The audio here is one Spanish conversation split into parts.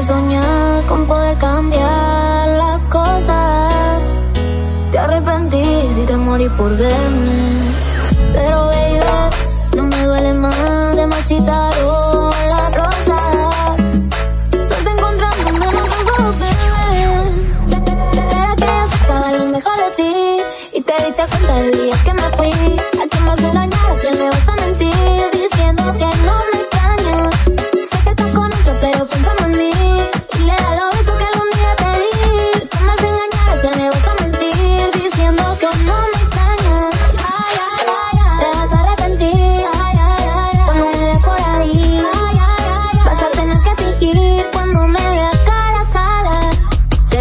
que con poder cambiar las cosas. Te arrepentís y te morís por verme. Pero baby, no me duele más de machitaron las rosas. Suerte encontrándome en otros ojos, Era que yo sacaba lo mejor de ti y te diste cuenta del día que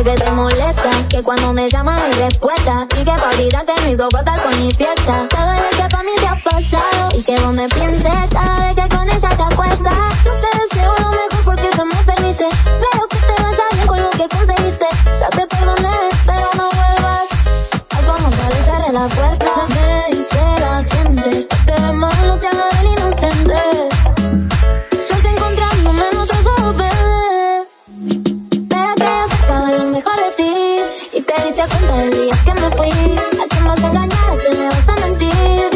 que te molesta, que cuando me llamas mi respuesta Y que para olvidarte mi tal con mi fiesta. Te duele que para mí te ha pasado Y que vos me pienses cada vez que con ella te acuerdas. Yo te deseo lo mejor porque tú me perdiste Pero que te vaya bien con lo que conseguiste. Ya te perdoné, pero no vuelvas. Ay, vamos a cerrar la puerta Y te diste cuenta del día que me fui ¿A quién vas a engañar? ¿A quién le vas a mentir?